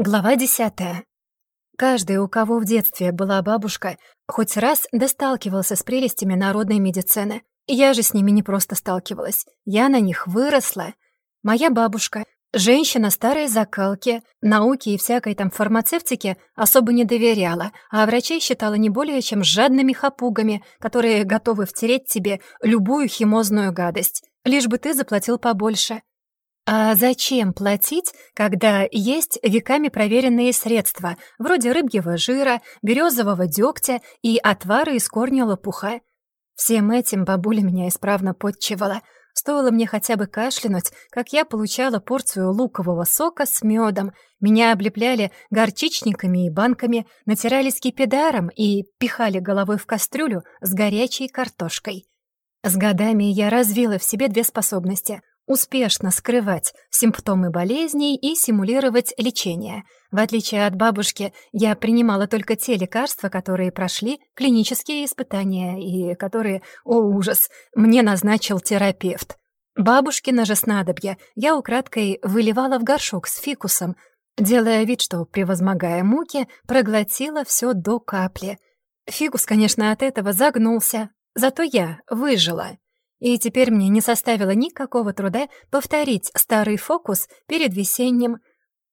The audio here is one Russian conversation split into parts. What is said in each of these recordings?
Глава десятая. Каждый, у кого в детстве была бабушка, хоть раз досталкивался с прелестями народной медицины. Я же с ними не просто сталкивалась. Я на них выросла. Моя бабушка, женщина старой закалки, науки и всякой там фармацевтике особо не доверяла, а врачей считала не более чем жадными хапугами, которые готовы втереть тебе любую химозную гадость, лишь бы ты заплатил побольше. А зачем платить, когда есть веками проверенные средства, вроде рыбьего жира, березового дегтя и отвара из корня лопуха? Всем этим бабуля меня исправно подчевала. Стоило мне хотя бы кашлянуть, как я получала порцию лукового сока с медом. Меня облепляли горчичниками и банками, натирали скипидаром и пихали головой в кастрюлю с горячей картошкой. С годами я развила в себе две способности успешно скрывать симптомы болезней и симулировать лечение. В отличие от бабушки, я принимала только те лекарства, которые прошли клинические испытания и которые, о ужас, мне назначил терапевт. Бабушкино же снадобье я украдкой выливала в горшок с фикусом, делая вид, что, превозмогая муки, проглотила все до капли. Фикус, конечно, от этого загнулся, зато я выжила. И теперь мне не составило никакого труда повторить старый фокус перед весенним.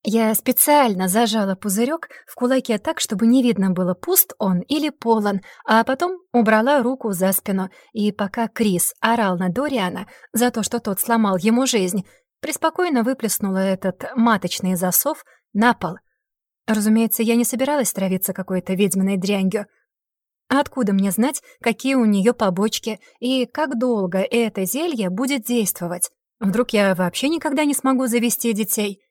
Я специально зажала пузырек в кулаке так, чтобы не видно было, пуст он или полон, а потом убрала руку за спину, и пока Крис орал на Дориана за то, что тот сломал ему жизнь, преспокойно выплеснула этот маточный засов на пол. Разумеется, я не собиралась травиться какой-то ведьминой дрянью — Откуда мне знать, какие у нее побочки и как долго это зелье будет действовать? Вдруг я вообще никогда не смогу завести детей?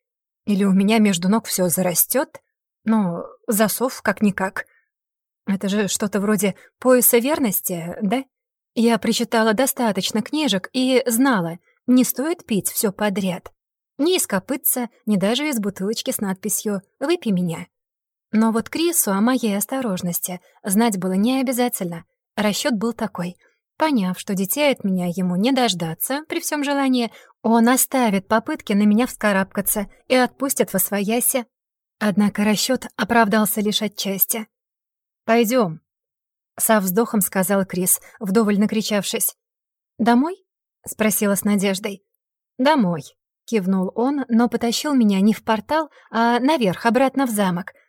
Или у меня между ног все зарастет? Ну, засов как-никак. Это же что-то вроде пояса верности, да? Я прочитала достаточно книжек и знала, не стоит пить все подряд. Ни из копытца, ни даже из бутылочки с надписью «Выпей меня». Но вот Крису о моей осторожности знать было не обязательно. Расчет был такой. Поняв, что детей от меня ему не дождаться, при всем желании, он оставит попытки на меня вскарабкаться и отпустит во свояси. Однако расчет оправдался лишь отчасти. Пойдем, со вздохом сказал Крис, вдоволь накричавшись. «Домой?» — спросила с надеждой. «Домой», — кивнул он, но потащил меня не в портал, а наверх, обратно в замок —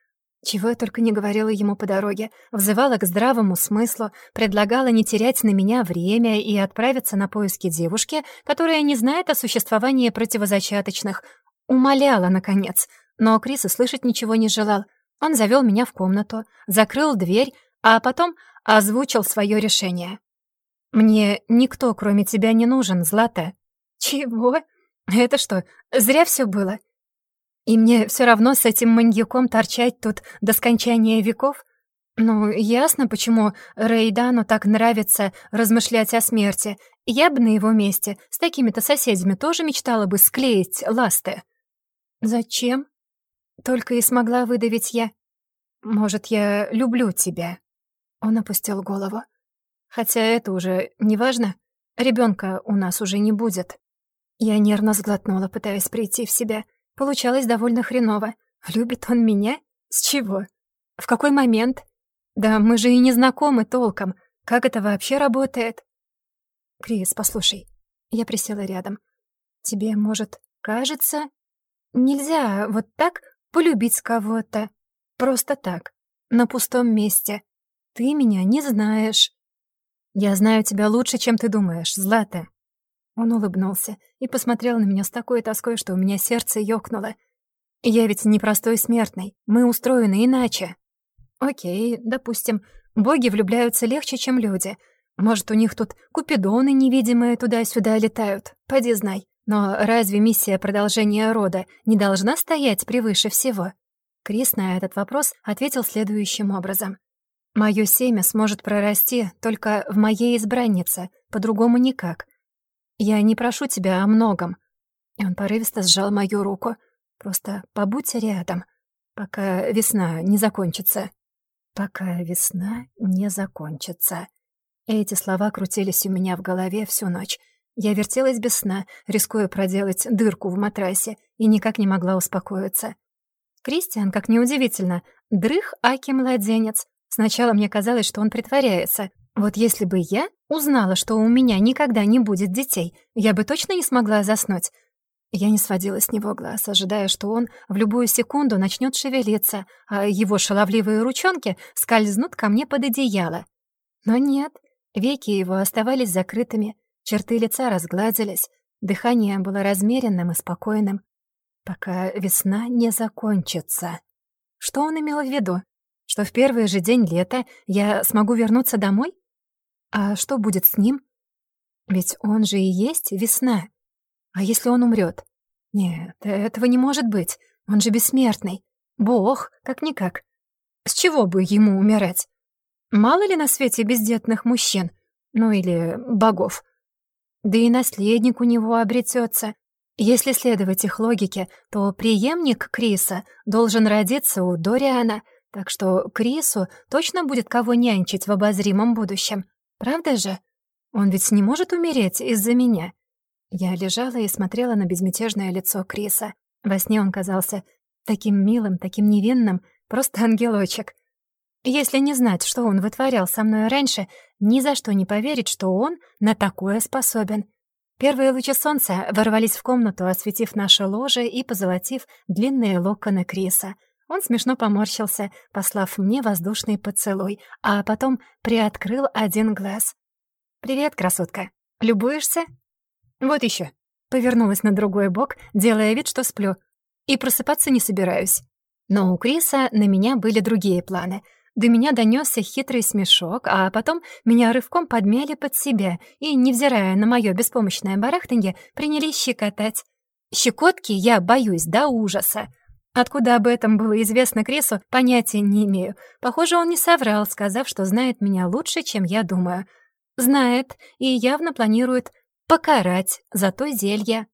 чего я только не говорила ему по дороге, взывала к здравому смыслу, предлагала не терять на меня время и отправиться на поиски девушки, которая не знает о существовании противозачаточных. Умоляла, наконец. Но Крис и слышать ничего не желал. Он завел меня в комнату, закрыл дверь, а потом озвучил свое решение. «Мне никто, кроме тебя, не нужен, Злата». «Чего? Это что, зря все было?» И мне все равно с этим маньяком торчать тут до скончания веков? Ну, ясно, почему Рейдану так нравится размышлять о смерти. Я бы на его месте с такими-то соседями тоже мечтала бы склеить ласты. Зачем? Только и смогла выдавить я. Может, я люблю тебя? Он опустил голову. Хотя это уже не важно. Ребенка у нас уже не будет. Я нервно сглотнула, пытаясь прийти в себя. Получалось довольно хреново. Любит он меня? С чего? В какой момент? Да мы же и не знакомы толком. Как это вообще работает? Крис, послушай. Я присела рядом. Тебе, может, кажется... Нельзя вот так полюбить кого-то. Просто так. На пустом месте. Ты меня не знаешь. Я знаю тебя лучше, чем ты думаешь, Злата. Он улыбнулся и посмотрел на меня с такой тоской, что у меня сердце ёкнуло. «Я ведь не простой смертный. Мы устроены иначе». «Окей, допустим, боги влюбляются легче, чем люди. Может, у них тут купидоны невидимые туда-сюда летают. Поди знай. Но разве миссия продолжения рода не должна стоять превыше всего?» Крис на этот вопрос ответил следующим образом. «Моё семя сможет прорасти только в моей избраннице, по-другому никак. Я не прошу тебя о многом». И он порывисто сжал мою руку. «Просто побудь рядом, пока весна не закончится». «Пока весна не закончится». Эти слова крутились у меня в голове всю ночь. Я вертелась без сна, рискуя проделать дырку в матрасе, и никак не могла успокоиться. Кристиан, как неудивительно, дрых аки-младенец. Сначала мне казалось, что он притворяется. Вот если бы я узнала, что у меня никогда не будет детей, я бы точно не смогла заснуть. Я не сводила с него глаз, ожидая, что он в любую секунду начнет шевелиться, а его шаловливые ручонки скользнут ко мне под одеяло. Но нет, веки его оставались закрытыми, черты лица разгладились, дыхание было размеренным и спокойным. Пока весна не закончится. Что он имел в виду? Что в первый же день лета я смогу вернуться домой? А что будет с ним? Ведь он же и есть весна. А если он умрет? Нет, этого не может быть. Он же бессмертный. Бог, как-никак. С чего бы ему умирать? Мало ли на свете бездетных мужчин? Ну или богов. Да и наследник у него обретется. Если следовать их логике, то преемник Криса должен родиться у Дориана, так что Крису точно будет кого нянчить в обозримом будущем. Правда же? Он ведь не может умереть из-за меня. Я лежала и смотрела на безмятежное лицо Криса. Во сне он казался таким милым, таким невинным, просто ангелочек. Если не знать, что он вытворял со мной раньше, ни за что не поверить, что он на такое способен. Первые лучи солнца ворвались в комнату, осветив наше ложе и позолотив длинные локоны Криса. Он смешно поморщился, послав мне воздушный поцелуй, а потом приоткрыл один глаз. «Привет, красотка. Любуешься?» «Вот еще. Повернулась на другой бок, делая вид, что сплю. И просыпаться не собираюсь. Но у Криса на меня были другие планы. До меня донесся хитрый смешок, а потом меня рывком подмяли под себя и, невзирая на мое беспомощное барахтанье, принялись щекотать. Щекотки я боюсь до ужаса. Откуда об этом было известно Крису, понятия не имею. Похоже, он не соврал, сказав, что знает меня лучше, чем я думаю. Знает и явно планирует покарать за то зелье.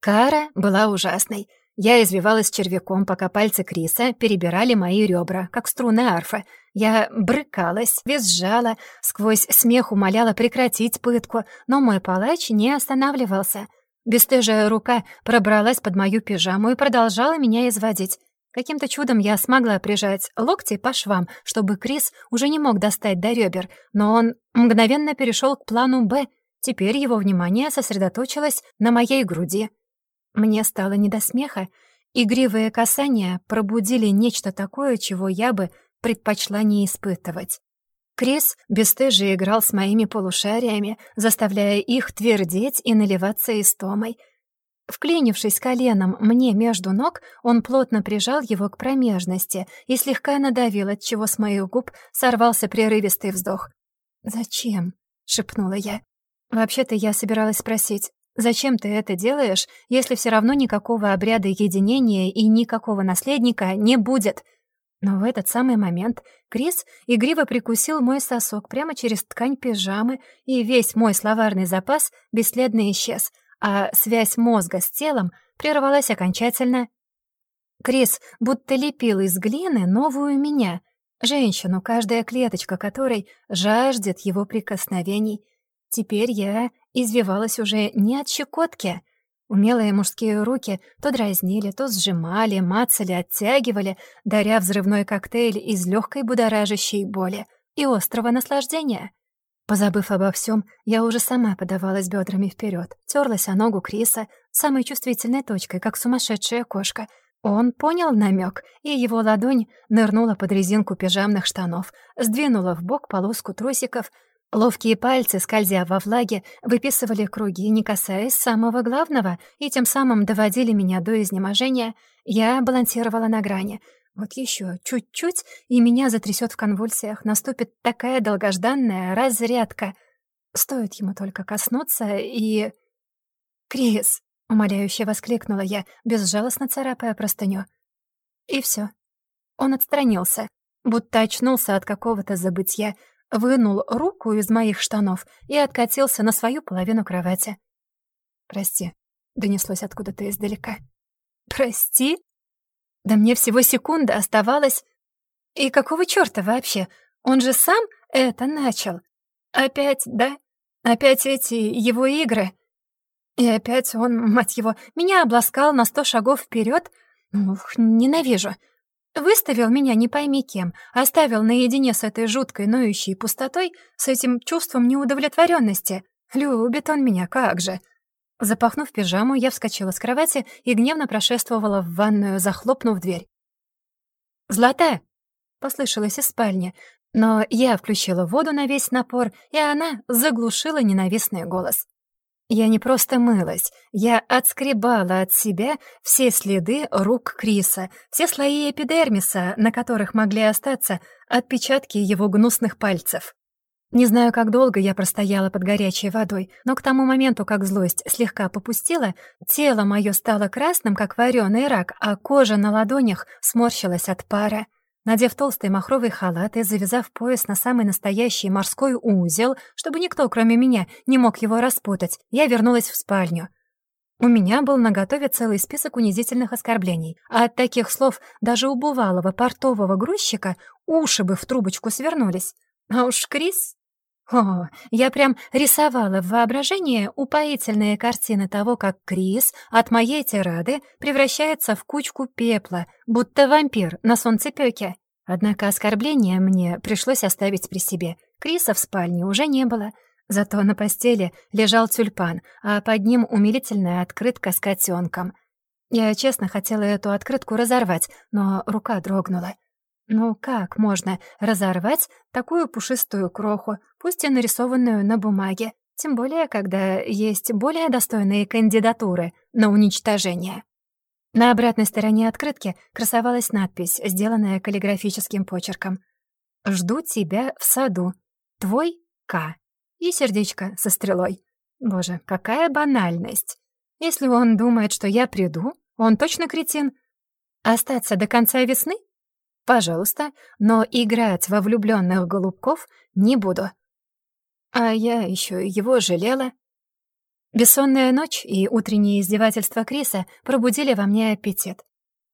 Кара была ужасной. Я извивалась червяком, пока пальцы Криса перебирали мои ребра, как струны арфы. Я брыкалась, визжала, сквозь смех умоляла прекратить пытку, но мой палач не останавливался. Бестыжая рука пробралась под мою пижаму и продолжала меня изводить. Каким-то чудом я смогла прижать локти по швам, чтобы Крис уже не мог достать до ребер, но он мгновенно перешел к плану «Б», Теперь его внимание сосредоточилось на моей груди. Мне стало не до смеха. Игривые касания пробудили нечто такое, чего я бы предпочла не испытывать. Крис бесстыже играл с моими полушариями, заставляя их твердеть и наливаться истомой. Вклинившись коленом мне между ног, он плотно прижал его к промежности и слегка надавил, отчего с моих губ сорвался прерывистый вздох. «Зачем?» — шепнула я. «Вообще-то я собиралась спросить, зачем ты это делаешь, если все равно никакого обряда единения и никакого наследника не будет?» Но в этот самый момент Крис игриво прикусил мой сосок прямо через ткань пижамы, и весь мой словарный запас бесследно исчез, а связь мозга с телом прервалась окончательно. Крис будто лепил из глины новую меня, женщину, каждая клеточка которой жаждет его прикосновений, Теперь я извивалась уже не от щекотки. Умелые мужские руки то дразнили, то сжимали, мацали, оттягивали, даря взрывной коктейль из легкой будоражащей боли и острого наслаждения. Позабыв обо всем, я уже сама подавалась бедрами вперед, терлась о ногу Криса, самой чувствительной точкой, как сумасшедшая кошка. Он понял намек, и его ладонь нырнула под резинку пижамных штанов, сдвинула в бок полоску трусиков — Ловкие пальцы, скользя во влаге, выписывали круги, не касаясь самого главного, и тем самым доводили меня до изнеможения. Я балансировала на грани. Вот еще чуть-чуть, и меня затрясет в конвульсиях. Наступит такая долгожданная разрядка. Стоит ему только коснуться, и... «Крис!» — умоляюще воскликнула я, безжалостно царапая простыню. И все. Он отстранился, будто очнулся от какого-то забытья, вынул руку из моих штанов и откатился на свою половину кровати. «Прости», — донеслось откуда-то издалека. «Прости? Да мне всего секунда оставалось. И какого чёрта вообще? Он же сам это начал. Опять, да? Опять эти его игры? И опять он, мать его, меня обласкал на сто шагов вперед. Ух, ненавижу. Выставил меня не пойми кем, оставил наедине с этой жуткой ноющей пустотой, с этим чувством неудовлетворенности. Любит он меня, как же. Запахнув пижаму, я вскочила с кровати и гневно прошествовала в ванную, захлопнув дверь. «Златая!» — послышалось из спальни, но я включила воду на весь напор, и она заглушила ненавистный голос. Я не просто мылась, я отскребала от себя все следы рук Криса, все слои эпидермиса, на которых могли остаться отпечатки его гнусных пальцев. Не знаю, как долго я простояла под горячей водой, но к тому моменту, как злость слегка попустила, тело мое стало красным, как вареный рак, а кожа на ладонях сморщилась от пара. Надев толстый махровый халат и завязав пояс на самый настоящий морской узел, чтобы никто, кроме меня, не мог его распутать, я вернулась в спальню. У меня был наготове целый список унизительных оскорблений, а от таких слов даже у бывалого портового грузчика уши бы в трубочку свернулись. А уж Крис... О, я прям рисовала в воображении упоительные картины того, как Крис от моей тирады превращается в кучку пепла, будто вампир на солнцепёке. Однако оскорбление мне пришлось оставить при себе. Криса в спальне уже не было, зато на постели лежал тюльпан, а под ним умилительная открытка с котенком. Я честно хотела эту открытку разорвать, но рука дрогнула. Ну как можно разорвать такую пушистую кроху, пусть и нарисованную на бумаге, тем более, когда есть более достойные кандидатуры на уничтожение? На обратной стороне открытки красовалась надпись, сделанная каллиграфическим почерком. «Жду тебя в саду. Твой К». И сердечко со стрелой. Боже, какая банальность. Если он думает, что я приду, он точно кретин. Остаться до конца весны Пожалуйста, но играть во влюбленных голубков не буду. А я еще его жалела. Бессонная ночь и утренние издевательства Криса пробудили во мне аппетит.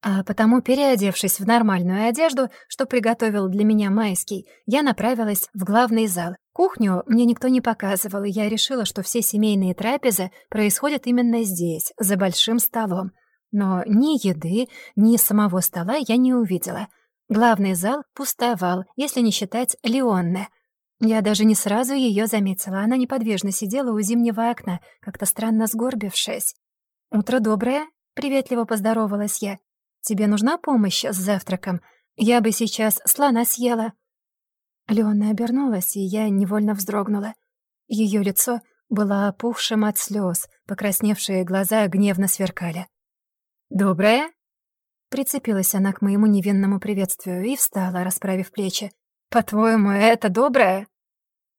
А потому, переодевшись в нормальную одежду, что приготовил для меня Майский, я направилась в главный зал. Кухню мне никто не показывал, и я решила, что все семейные трапезы происходят именно здесь, за большим столом. Но ни еды, ни самого стола я не увидела — Главный зал пустовал, если не считать Леонны. Я даже не сразу ее заметила. Она неподвижно сидела у зимнего окна, как-то странно сгорбившись. «Утро доброе», — приветливо поздоровалась я. «Тебе нужна помощь с завтраком? Я бы сейчас слона съела». Леонна обернулась, и я невольно вздрогнула. Ее лицо было опухшим от слез, покрасневшие глаза гневно сверкали. «Доброе?» Прицепилась она к моему невинному приветствию и встала, расправив плечи. «По-твоему, это доброе?»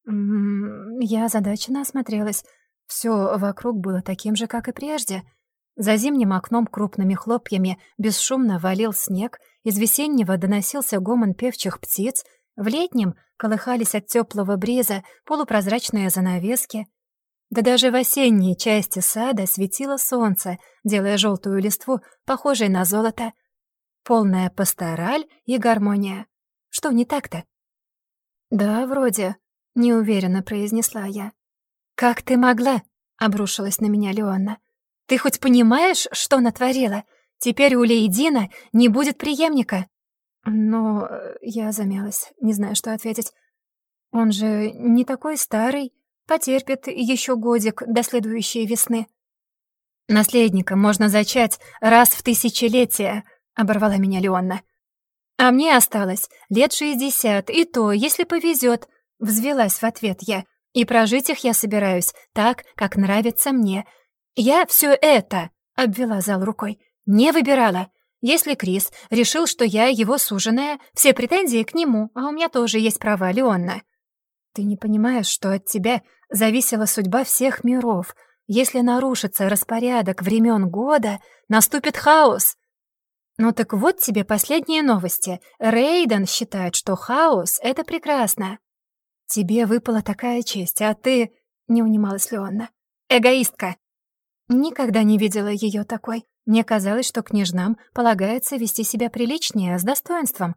М-м, Я озадаченно осмотрелась. Все вокруг было таким же, как и прежде. За зимним окном крупными хлопьями бесшумно валил снег, из весеннего доносился гомон певчих птиц, в летнем колыхались от теплого бриза полупрозрачные занавески. Да даже в осенней части сада светило солнце, делая желтую листву похожей на золото. Полная пастораль и гармония. Что не так-то? «Да, вроде», — неуверенно произнесла я. «Как ты могла?» — обрушилась на меня Леонна. «Ты хоть понимаешь, что натворила? Теперь у Лейдина не будет преемника». Но я замялась, не знаю, что ответить. «Он же не такой старый, Потерпит еще годик до следующей весны. «Наследника можно зачать раз в тысячелетие», — оборвала меня Леонна. «А мне осталось лет шестьдесят, и то, если повезет», — взвелась в ответ я. «И прожить их я собираюсь так, как нравится мне. Я все это», — обвела зал рукой, — «не выбирала. Если Крис решил, что я его суженая, все претензии к нему, а у меня тоже есть права, Леонна». «Ты не понимаешь, что от тебя зависела судьба всех миров. Если нарушится распорядок времен года, наступит хаос. Ну так вот тебе последние новости. Рейден считает, что хаос — это прекрасно. Тебе выпала такая честь, а ты... Не унималась Леонна. Эгоистка. Никогда не видела ее такой. Мне казалось, что княжнам полагается вести себя приличнее, с достоинством.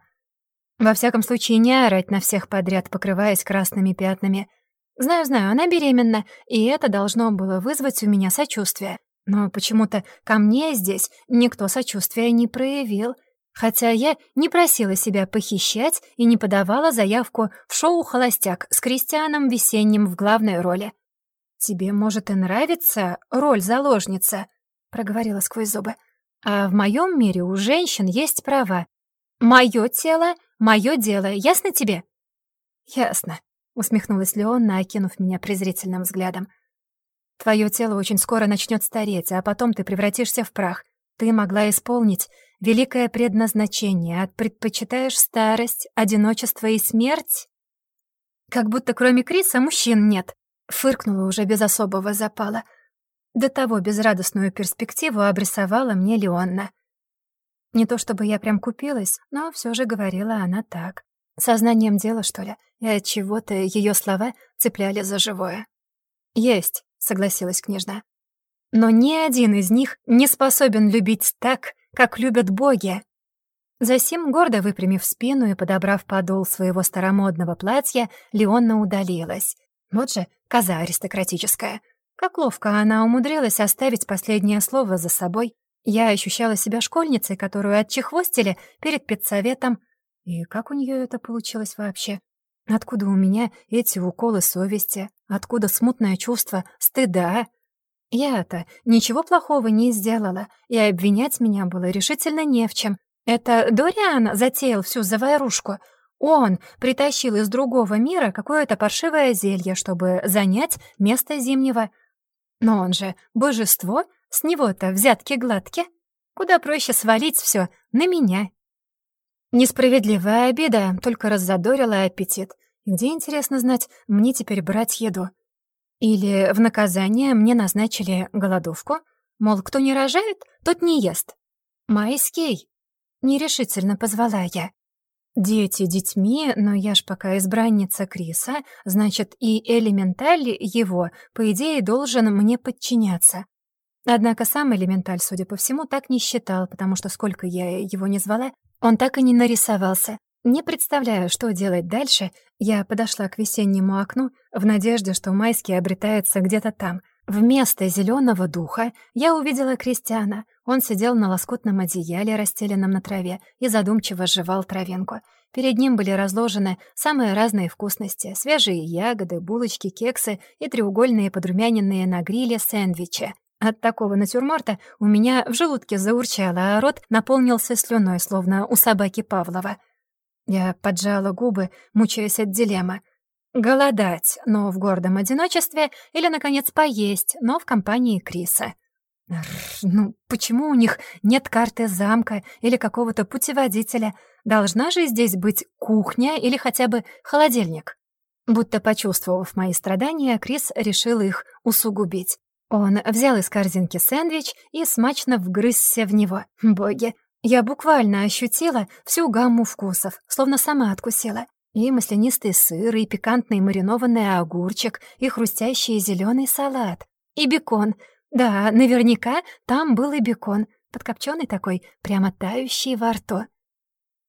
Во всяком случае, не орать на всех подряд, покрываясь красными пятнами — Знаю-знаю, она беременна, и это должно было вызвать у меня сочувствие. Но почему-то ко мне здесь никто сочувствия не проявил, хотя я не просила себя похищать и не подавала заявку в шоу «Холостяк» с Кристианом Весенним в главной роли. «Тебе, может, и нравится роль заложница», — проговорила сквозь зубы. «А в моем мире у женщин есть права. Мое тело — мое дело, ясно тебе?» «Ясно», — усмехнулась Леонна, окинув меня презрительным взглядом. «Твое тело очень скоро начнет стареть, а потом ты превратишься в прах. Ты могла исполнить великое предназначение, а предпочитаешь старость, одиночество и смерть?» «Как будто кроме Криса мужчин нет», — фыркнула уже без особого запала. До того безрадостную перспективу обрисовала мне Леонна. Не то чтобы я прям купилась, но все же говорила она так. Сознанием дела, что ли, и от чего-то ее слова цепляли за живое. «Есть», — согласилась княжна. «Но ни один из них не способен любить так, как любят боги». Засим, гордо выпрямив спину и подобрав подол своего старомодного платья, Леонна удалилась. Вот же коза аристократическая. Как ловко она умудрилась оставить последнее слово за собой. Я ощущала себя школьницей, которую отчехвостили перед педсоветом. И как у нее это получилось вообще? Откуда у меня эти уколы совести? Откуда смутное чувство стыда? Я-то ничего плохого не сделала, и обвинять меня было решительно не в чем. Это Дориан затеял всю заварушку. Он притащил из другого мира какое-то паршивое зелье, чтобы занять место зимнего. Но он же божество, с него-то взятки гладки. Куда проще свалить все на меня. Несправедливая обида только раззадорила аппетит. Где, интересно знать, мне теперь брать еду? Или в наказание мне назначили голодовку? Мол, кто не рожает, тот не ест. Майский. Нерешительно позвала я. Дети детьми, но я ж пока избранница Криса, значит, и элементаль его, по идее, должен мне подчиняться. Однако сам элементаль, судя по всему, так не считал, потому что сколько я его не звала, он так и не нарисовался. Не представляю, что делать дальше, я подошла к весеннему окну в надежде, что майский обретается где-то там. Вместо зеленого духа я увидела Кристиана. Он сидел на лоскутном одеяле, расстеленном на траве, и задумчиво жевал травинку. Перед ним были разложены самые разные вкусности — свежие ягоды, булочки, кексы и треугольные подрумяненные на гриле сэндвичи. От такого натюрморта у меня в желудке заурчало, а рот наполнился слюной, словно у собаки Павлова. Я поджала губы, мучаясь от дилеммы. Голодать, но в гордом одиночестве, или, наконец, поесть, но в компании Криса. ну, почему у них нет карты замка или какого-то путеводителя? Должна же здесь быть кухня или хотя бы холодильник. Будто почувствовав мои страдания, Крис решил их усугубить. Он взял из корзинки сэндвич и смачно вгрызся в него. Боги, я буквально ощутила всю гамму вкусов, словно сама откусила. И маслянистый сыр, и пикантный маринованный огурчик, и хрустящий зеленый салат. И бекон. Да, наверняка там был и бекон, подкопчённый такой, прямо тающий во рту.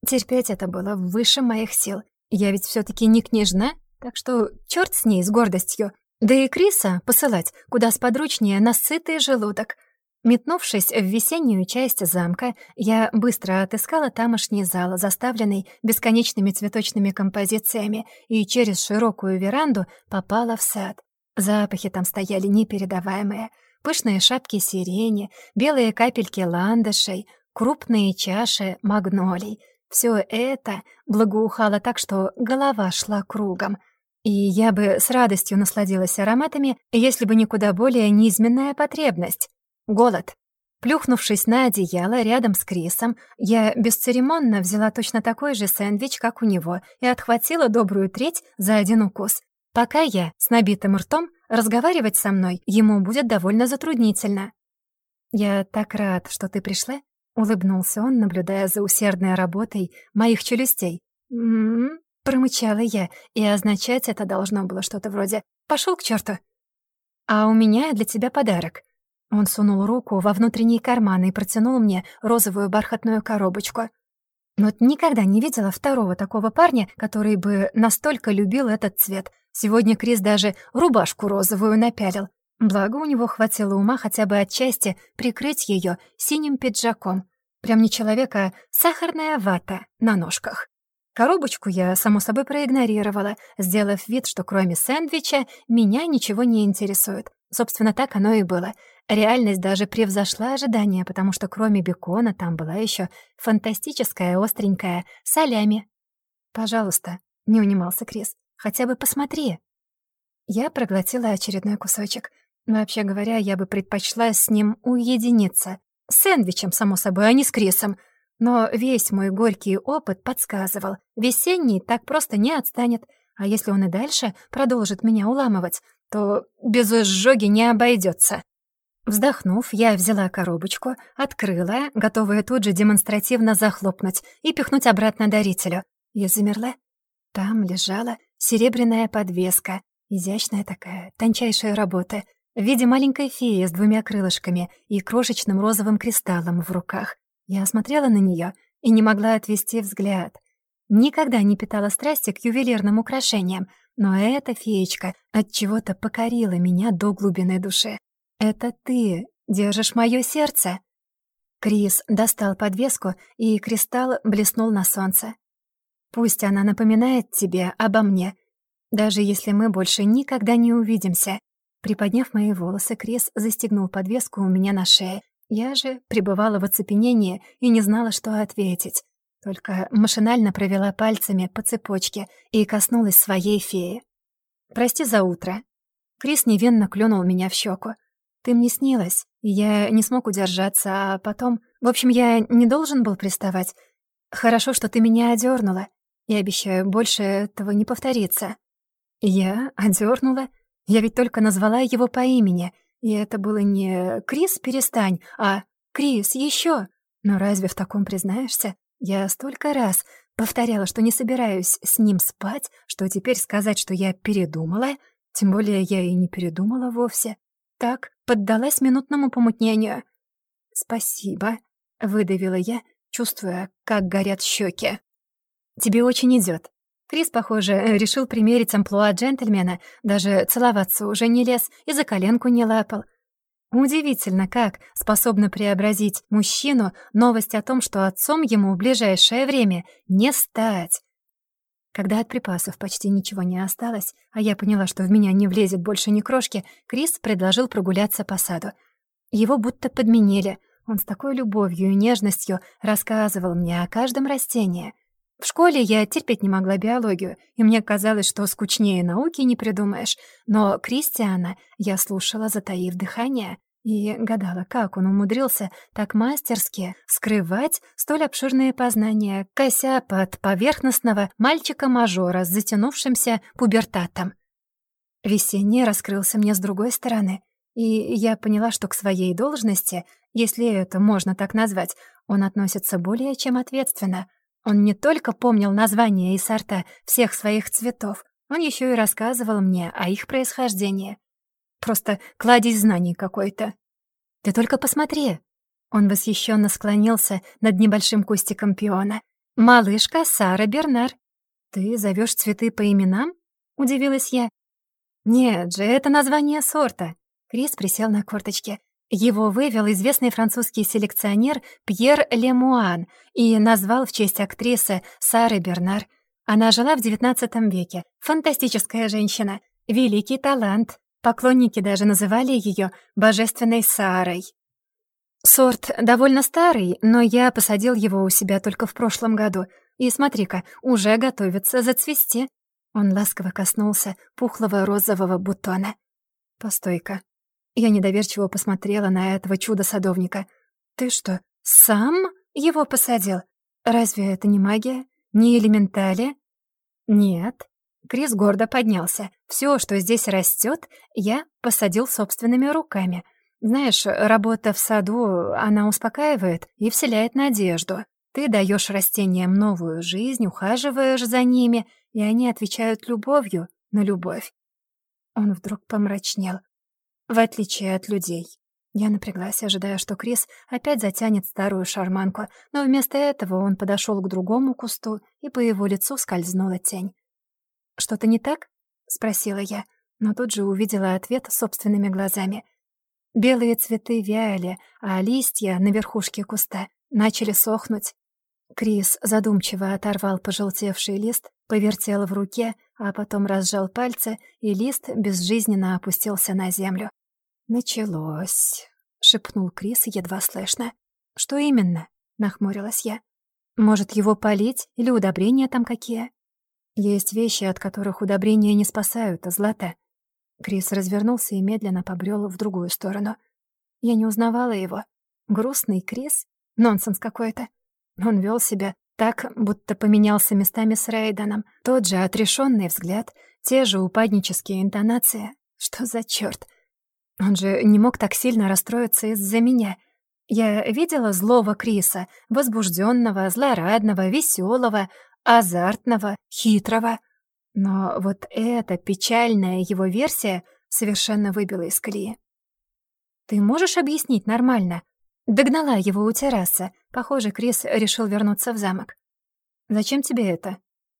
Терпеть это было выше моих сил. Я ведь все таки не княжна, так что черт с ней, с гордостью. Да и Криса посылать куда сподручнее на сытый желудок. Метнувшись в весеннюю часть замка, я быстро отыскала тамошний зал, заставленный бесконечными цветочными композициями, и через широкую веранду попала в сад. Запахи там стояли непередаваемые. Пышные шапки сирени, белые капельки ландышей, крупные чаши магнолий. Все это благоухало так, что голова шла кругом — и я бы с радостью насладилась ароматами, если бы не куда более низменная потребность — голод. Плюхнувшись на одеяло рядом с Крисом, я бесцеремонно взяла точно такой же сэндвич, как у него, и отхватила добрую треть за один укус. Пока я с набитым ртом, разговаривать со мной ему будет довольно затруднительно. «Я так рад, что ты пришла», — улыбнулся он, наблюдая за усердной работой моих челюстей. «М-м-м», Промычала я, и означать это должно было что-то вроде «пошёл к чёрту». «А у меня для тебя подарок». Он сунул руку во внутренний карман и протянул мне розовую бархатную коробочку. Вот никогда не видела второго такого парня, который бы настолько любил этот цвет. Сегодня Крис даже рубашку розовую напялил. Благо, у него хватило ума хотя бы отчасти прикрыть ее синим пиджаком. Прям не человек, а сахарная вата на ножках. Коробочку я, само собой, проигнорировала, сделав вид, что кроме сэндвича меня ничего не интересует. Собственно, так оно и было. Реальность даже превзошла ожидания, потому что кроме бекона там была еще фантастическая остренькая солями. «Пожалуйста», — не унимался Крис, — «хотя бы посмотри». Я проглотила очередной кусочек. Вообще говоря, я бы предпочла с ним уединиться. С сэндвичем, само собой, а не с Крисом. Но весь мой горький опыт подсказывал. Весенний так просто не отстанет. А если он и дальше продолжит меня уламывать, то без изжоги не обойдется. Вздохнув, я взяла коробочку, открыла, готовая тут же демонстративно захлопнуть и пихнуть обратно дарителю. И замерла. Там лежала серебряная подвеска, изящная такая, тончайшая работа, в виде маленькой феи с двумя крылышками и крошечным розовым кристаллом в руках. Я смотрела на нее и не могла отвести взгляд. Никогда не питала страсти к ювелирным украшениям, но эта феечка от чего-то покорила меня до глубины души. Это ты держишь мое сердце. Крис достал подвеску, и кристалл блеснул на солнце. Пусть она напоминает тебе обо мне, даже если мы больше никогда не увидимся. Приподняв мои волосы, Крис застегнул подвеску у меня на шее. Я же пребывала в оцепенении и не знала, что ответить. Только машинально провела пальцами по цепочке и коснулась своей феи. «Прости за утро». Крис невинно клюнул меня в щеку. «Ты мне снилась, и я не смог удержаться, а потом... В общем, я не должен был приставать. Хорошо, что ты меня одернула. Я обещаю, больше этого не повторится». «Я одернула? Я ведь только назвала его по имени, и это было не «Крис, перестань», а «Крис, еще». Но разве в таком признаешься? Я столько раз повторяла, что не собираюсь с ним спать, что теперь сказать, что я передумала, тем более я и не передумала вовсе. Так, поддалась минутному помутнению. «Спасибо», — выдавила я, чувствуя, как горят щеки. «Тебе очень идет. Крис, похоже, решил примерить амплуа джентльмена, даже целоваться уже не лез и за коленку не лапал. Удивительно, как способна преобразить мужчину новость о том, что отцом ему в ближайшее время не стать. Когда от припасов почти ничего не осталось, а я поняла, что в меня не влезет больше ни крошки, Крис предложил прогуляться по саду. Его будто подменили. Он с такой любовью и нежностью рассказывал мне о каждом растении. В школе я терпеть не могла биологию, и мне казалось, что скучнее науки не придумаешь. Но Кристиана я слушала, затаив дыхание, и гадала, как он умудрился так мастерски скрывать столь обширные познания, кося под поверхностного мальчика-мажора с затянувшимся пубертатом. Весенний раскрылся мне с другой стороны, и я поняла, что к своей должности, если это можно так назвать, он относится более чем ответственно — он не только помнил названия и сорта всех своих цветов, он еще и рассказывал мне о их происхождении. Просто кладезь знаний какой-то. Ты только посмотри. Он восхищенно склонился над небольшим кустиком пиона. «Малышка Сара Бернар. Ты зовешь цветы по именам?» — удивилась я. «Нет же, это название сорта». Крис присел на корточки. Его вывел известный французский селекционер Пьер Лемуан и назвал в честь актрисы Сары Бернар. Она жила в XIX веке. Фантастическая женщина. Великий талант. Поклонники даже называли ее «божественной Сарой». Сорт довольно старый, но я посадил его у себя только в прошлом году. И смотри-ка, уже готовится зацвести. Он ласково коснулся пухлого розового бутона. Постой-ка, я недоверчиво посмотрела на этого чудо-садовника. «Ты что, сам его посадил? Разве это не магия? Не элементали?» «Нет». Крис гордо поднялся. «Все, что здесь растет, я посадил собственными руками. Знаешь, работа в саду, она успокаивает и вселяет надежду. Ты даешь растениям новую жизнь, ухаживаешь за ними, и они отвечают любовью на любовь». Он вдруг помрачнел в отличие от людей. Я напряглась, ожидая, что Крис опять затянет старую шарманку, но вместо этого он подошел к другому кусту, и по его лицу скользнула тень. «Что-то не так?» — спросила я. но тут же увидела ответ собственными глазами. Белые цветы вяли, а листья на верхушке куста начали сохнуть. Крис задумчиво оторвал пожелтевший лист, повертел в руке, а потом разжал пальцы, и лист безжизненно опустился на землю. «Началось», — шепнул Крис едва слышно. «Что именно?» — нахмурилась я. «Может, его полить или удобрения там какие?» «Есть вещи, от которых удобрения не спасают, а злата». Крис развернулся и медленно побрел в другую сторону. Я не узнавала его. Грустный Крис? Нонсенс какой-то. Он вел себя так, будто поменялся местами с Рейденом. Тот же отрешенный взгляд, те же упаднические интонации. Что за черт? Он же не мог так сильно расстроиться из-за меня. Я видела злого Криса, возбужденного, злорадного, веселого, азартного, хитрого. Но вот эта печальная его версия совершенно выбила из колеи. «Ты можешь объяснить нормально?» Догнала его у террасы. Похоже, Крис решил вернуться в замок. «Зачем тебе это?»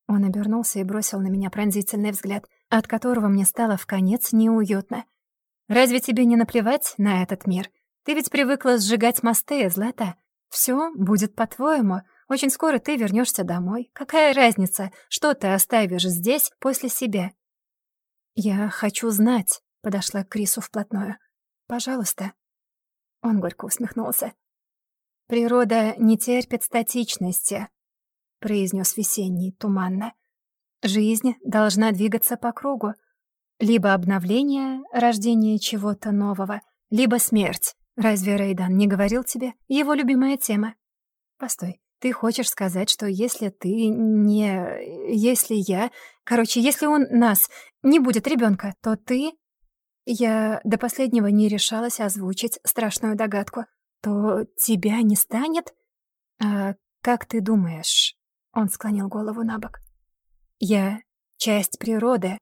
Он обернулся и бросил на меня пронзительный взгляд, от которого мне стало в конец неуютно. «Разве тебе не наплевать на этот мир? Ты ведь привыкла сжигать мосты, Злата. Все будет по-твоему. Очень скоро ты вернешься домой. Какая разница, что ты оставишь здесь после себя?» «Я хочу знать», — подошла к Крису вплотную. «Пожалуйста». Он горько усмехнулся. «Природа не терпит статичности», — произнес весенний туманно. «Жизнь должна двигаться по кругу. Либо обновление, рождение чего-то нового, либо смерть. Разве Рейдан не говорил тебе? Его любимая тема. Постой, ты хочешь сказать, что если ты не... Если я... Короче, если он нас не будет ребенка, то ты я до последнего не решалась озвучить страшную догадку. То тебя не станет? А как ты думаешь? Он склонил голову на бок. Я часть природы,